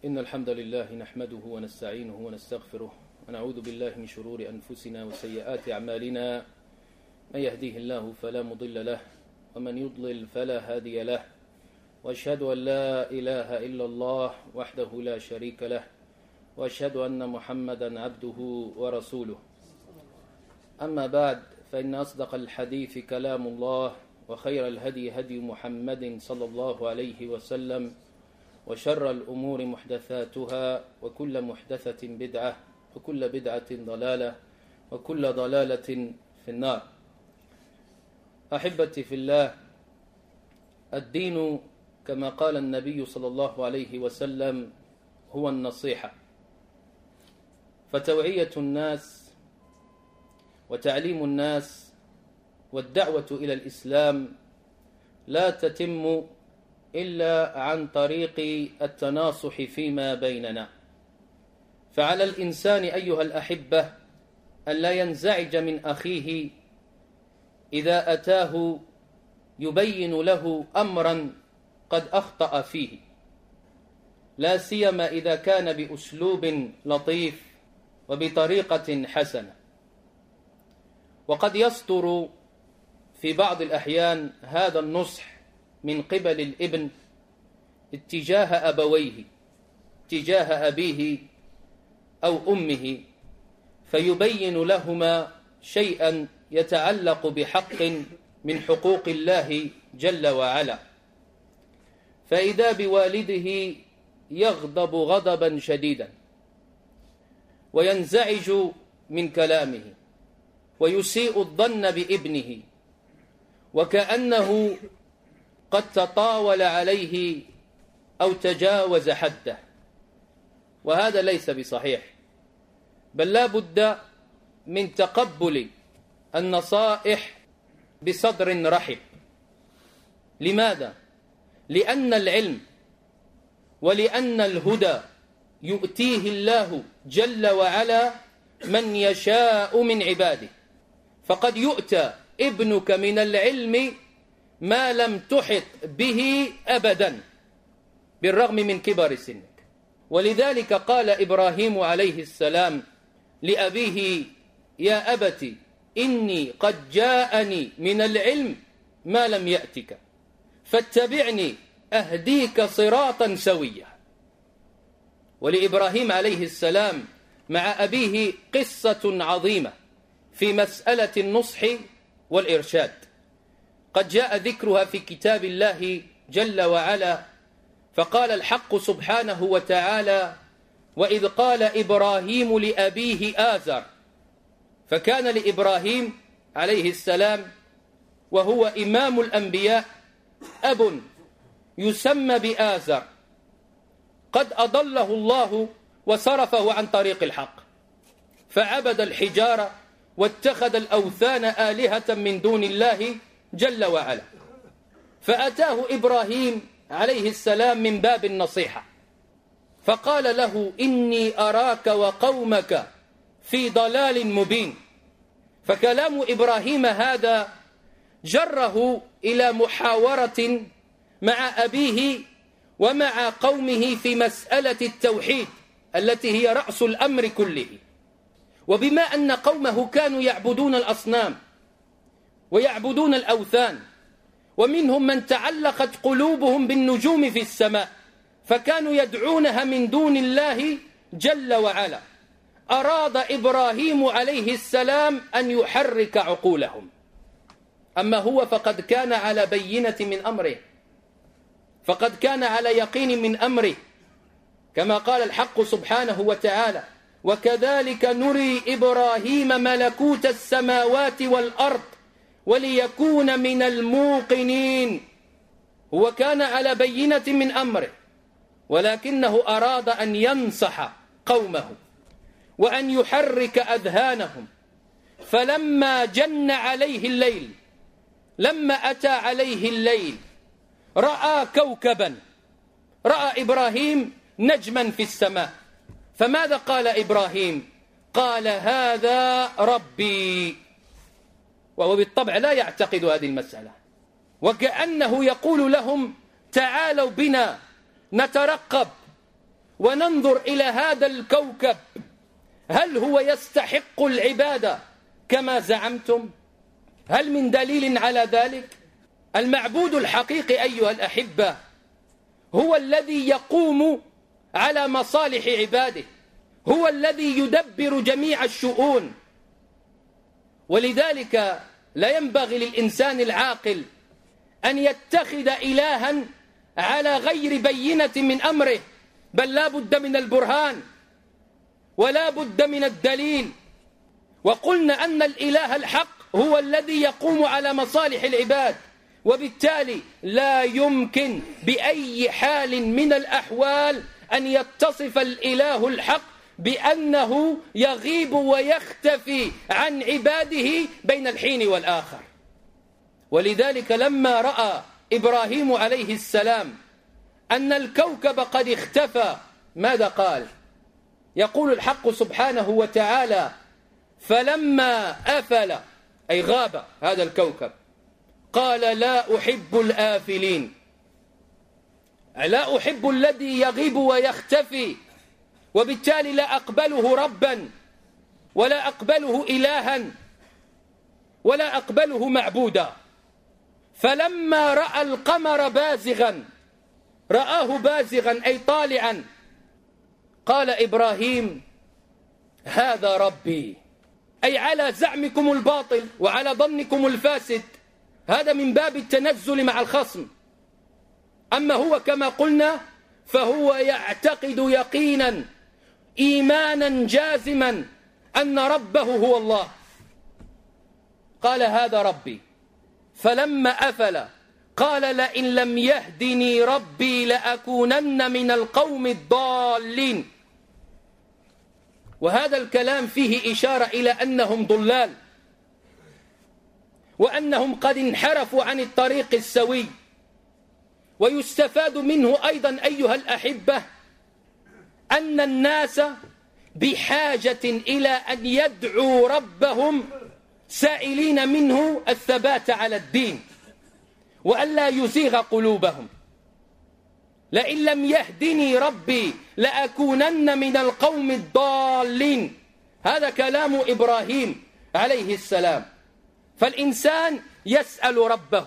إن الحمد لله نحمده ونستعينه ونستغفره ونعوذ بالله من شرور أنفسنا وسيئات أعمالنا. من يهديه الله فلا مضل له ومن يضلل فلا هادي له. وأشهد أن لا إله إلا الله وحده لا شريك له وأشهد أن محمدا عبده ورسوله. أما بعد فإن أصدق الحديث كلام الله وخير الهدي هدي محمد صلى الله عليه وسلم وشر الأمور محدثاتها وكل محدثة بدعة وكل بدعة ضلالة وكل ضلالة في النار. أحبتي في الله الدين كما قال النبي صلى الله عليه وسلم هو النصيحة. فتوعية الناس وتعليم الناس والدعوة إلى الإسلام لا تتم إلا عن طريق التناصح فيما بيننا. فعلى الإنسان أيها الأحبة أن لا ينزعج من أخيه إذا أتاه يبين له أمرا قد أخطأ فيه. لا سيما إذا كان بأسلوب لطيف وبطريقة حسنة. وقد يصدر في بعض الأحيان هذا النصح من قبل الابن اتجاه أبويه اتجاه أبيه أو أمه فيبين لهما شيئا يتعلق بحق من حقوق الله جل وعلا. فإذا بوالده يغضب غضبا شديدا وينزعج من كلامه ويسيء الظن بابنه وكأنه قد تطاول عليه أو تجاوز حده. وهذا ليس بصحيح. بل لا بد من تقبل النصائح بصدر رحب. لماذا؟ لأن العلم ولأن الهدى يؤتيه الله جل وعلا من يشاء من عباده. فقد يؤتى ابنك من العلم ما لم تحط به أبدا بالرغم من كبر سنك. ولذلك قال إبراهيم عليه السلام لأبيه يا أبت إني قد جاءني من العلم ما لم يأتك فاتبعني أهديك صراطا سويا. ولإبراهيم عليه السلام مع أبيه قصة عظيمة في مسألة النصح والإرشاد. قد جاء ذكرها في كتاب الله جل وعلا فقال الحق سبحانه وتعالى وإذ قال إبراهيم لأبيه آزر فكان لإبراهيم عليه السلام وهو إمام الأنبياء أب يسمى بآزر قد أضله الله وصرفه عن طريق الحق فعبد الحجارة واتخذ الأوثان آلهة من دون الله جل وعلا. فأتاه إبراهيم عليه السلام من باب النصيحة. فقال له إني أراك وقومك في ضلال مبين. فكلام إبراهيم هذا جره إلى محاورة مع أبيه ومع قومه في مسألة التوحيد التي هي رأس الأمر كله. وبما أن قومه كانوا يعبدون الأصنام ويعبدون الأوثان. ومنهم من تعلقت قلوبهم بالنجوم في السماء فكانوا يدعونها من دون الله جل وعلا. أراد إبراهيم عليه السلام أن يحرك عقولهم. أما هو فقد كان على بينة من أمره. فقد كان على يقين من أمره. كما قال الحق سبحانه وتعالى وكذلك نري إبراهيم ملكوت السماوات والأرض وليكون من الموقنين. هو كان على بينة من أمره ولكنه أراد أن ينصح قومه وأن يحرك أذهانهم. فلما جن عليه الليل لما أتى عليه الليل رأى كوكبا رأى إبراهيم نجما في السماء. فماذا قال إبراهيم؟ قال هذا ربي. وهو بالطبع لا يعتقد هذه المسألة. وكأنه يقول لهم تعالوا بنا نترقب وننظر إلى هذا الكوكب. هل هو يستحق العبادة كما زعمتم؟ هل من دليل على ذلك؟ المعبود الحقيقي أيها الأحبة هو الذي يقوم على مصالح عباده هو الذي يدبر جميع الشؤون. ولذلك لا ينبغي للإنسان العاقل أن يتخذ إلها على غير بينة من أمره بل لا بد من البرهان ولا بد من الدليل. وقلنا أن الإله الحق هو الذي يقوم على مصالح العباد وبالتالي لا يمكن بأي حال من الأحوال أن يتصف الإله الحق بأنه يغيب ويختفي عن عباده بين الحين والآخر. ولذلك لما رأى إبراهيم عليه السلام أن الكوكب قد اختفى ماذا قال؟ يقول الحق سبحانه وتعالى فلما أفل أي غاب هذا الكوكب قال لا أحب الآفلين لا أحب الذي يغيب ويختفي وبالتالي لا أقبله ربا ولا أقبله إلها ولا أقبله معبودا. فلما رأى القمر بازغا رآه بازغا أي طالعا قال إبراهيم هذا ربي. أي على زعمكم الباطل وعلى ظنكم الفاسد. هذا من باب التنزل مع الخصم. أما هو كما قلنا فهو يعتقد يقينا إيمانا جازما أن ربه هو الله. قال هذا ربي. فلما أفل قال لئن لم يهدني ربي لأكونن من القوم الضالين. وهذا الكلام فيه إشارة إلى أنهم ضلال وأنهم قد انحرفوا عن الطريق السوي. ويستفاد منه أيضا أيها الأحبة أن الناس بحاجة إلى أن يدعوا ربهم سائلين منه الثبات على الدين وألا يزيغ قلوبهم. لئن لم يهدني ربي لأكونن من القوم الضالين. هذا كلام إبراهيم عليه السلام. فالإنسان يسأل ربه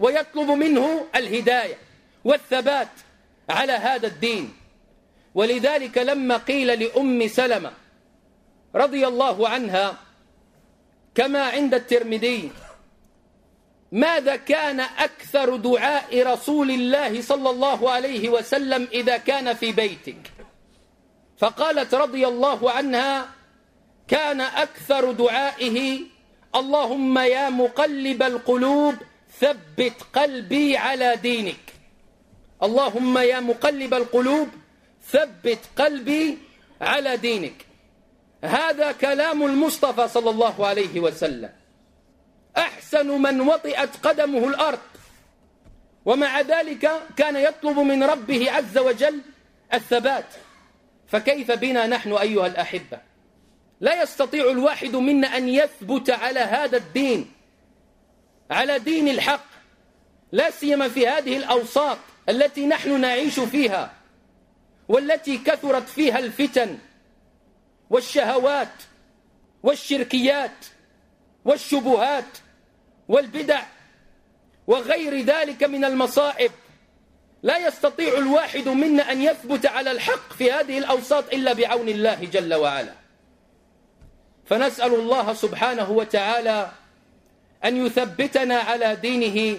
ويطلب منه الهداية والثبات على هذا الدين. ولذلك لما قيل لأم سلمة رضي الله عنها كما عند الترمذي ماذا كان أكثر دعاء رسول الله صلى الله عليه وسلم إذا كان في بيتك؟ فقالت رضي الله عنها كان أكثر دعائه اللهم يا مقلب القلوب ثبت قلبي على دينك. اللهم يا مقلب القلوب ثبت قلبي على دينك. هذا كلام المصطفى صلى الله عليه وسلم. أحسن من وطئت قدمه الأرض. ومع ذلك كان يطلب من ربه عز وجل الثبات. فكيف بنا نحن أيها الأحبة؟ لا يستطيع الواحد منا أن يثبت على هذا الدين على دين الحق. لا سيما في هذه الأوساط التي نحن نعيش فيها. والتي كثرت فيها الفتن والشهوات والشركيات والشبهات والبدع وغير ذلك من المصائب. لا يستطيع الواحد منا أن يثبت على الحق في هذه الأوساط إلا بعون الله جل وعلا. فنسأل الله سبحانه وتعالى أن يثبتنا على دينه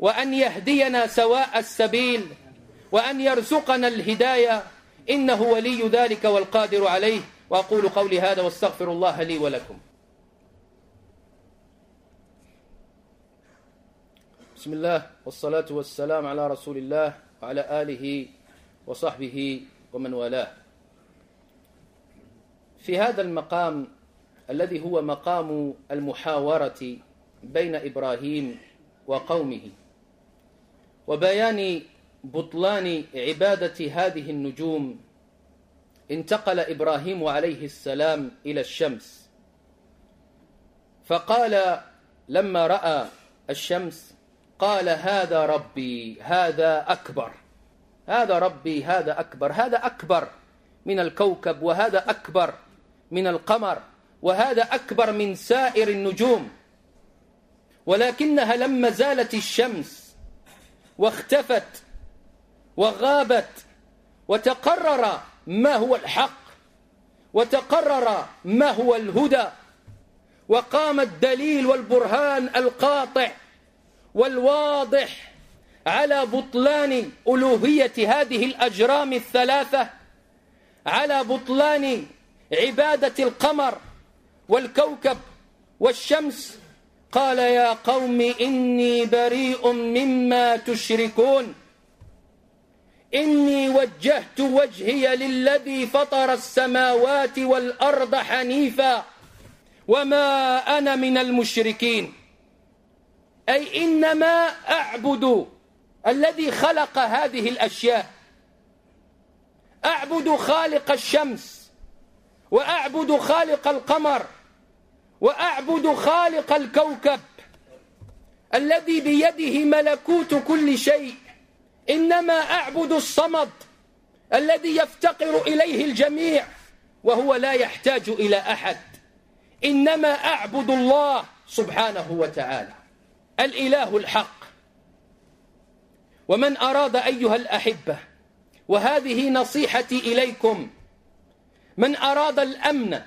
وأن يهدينا سواء السبيل وأن يرزقنا الهداية. إنه ولي ذلك والقادر عليه. وأقول قولي هذا واستغفر الله لي ولكم. بسم الله والصلاة والسلام على رسول الله وعلى آله وصحبه ومن والاه. في هذا المقام الذي هو مقام المحاورة بين إبراهيم وقومه وبيان بطلان عبادة هذه النجوم. انتقل إبراهيم عليه السلام إلى الشمس. فقال لما رأى الشمس قال هذا ربي هذا أكبر هذا ربي هذا أكبر هذا أكبر من الكوكب وهذا أكبر من القمر وهذا أكبر من سائر النجوم. ولكنها لما زالت الشمس واختفت وغابت وتقرر ما هو الحق وتقرر ما هو الهدى وقام الدليل والبرهان القاطع والواضح على بطلان ألوهية هذه الأجرام الثلاثة على بطلان عبادة القمر والكوكب والشمس. قال يا قوم إني بريء مما تشركون. إني وجهت وجهي للذي فطر السماوات والأرض حنيفا وما أنا من المشركين. أي إنما أعبد الذي خلق هذه الأشياء. أعبد خالق الشمس وأعبد خالق القمر وأعبد خالق الكوكب الذي بيده ملكوت كل شيء. إنما أعبد الصمد الذي يفتقر إليه الجميع وهو لا يحتاج إلى أحد. إنما أعبد الله سبحانه وتعالى الإله الحق. ومن أراد أيها الأحبة وهذه نصيحتي إليكم من أراد الأمن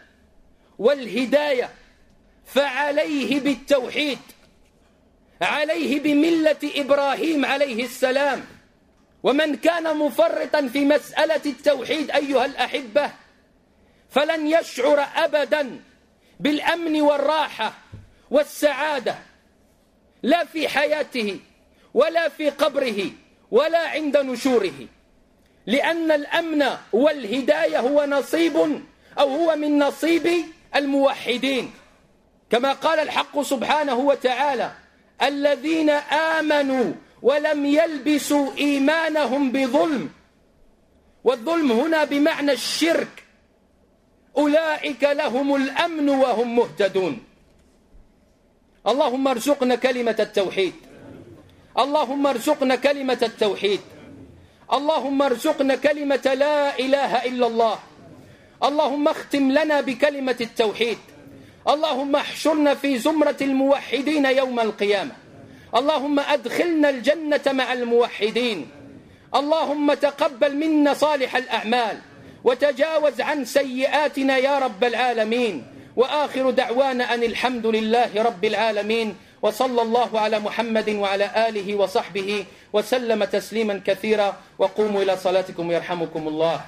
والهداية فعليه بالتوحيد عليه بملة إبراهيم عليه السلام. ومن كان مفرطا في مسألة التوحيد أيها الأحبة فلن يشعر أبدا بالأمن والراحة والسعادة لا في حياته ولا في قبره ولا عند نشوره لأن الأمن والهداية هو نصيب أو هو من نصيب الموحدين. كما قال الحق سبحانه وتعالى الذين آمنوا ولم يلبسوا إيمانهم بظلم. والظلم هنا بمعنى الشرك. أولئك لهم الأمن وهم مهتدون. اللهم ارزقنا كلمة التوحيد. اللهم ارزقنا كلمة التوحيد. اللهم ارزقنا كلمة لا إله إلا الله. اللهم اختم لنا بكلمة التوحيد. اللهم احشرنا في زمرة الموحدين يوم القيامة. اللهم أدخلنا الجنة مع الموحدين. اللهم تقبل منا صالح الأعمال وتجاوز عن سيئاتنا يا رب العالمين. وآخر دعوانا أن الحمد لله رب العالمين. وصلى الله على محمد وعلى آله وصحبه وسلم تسليما كثيرا. وقوموا إلى صلاتكم يرحمكم الله.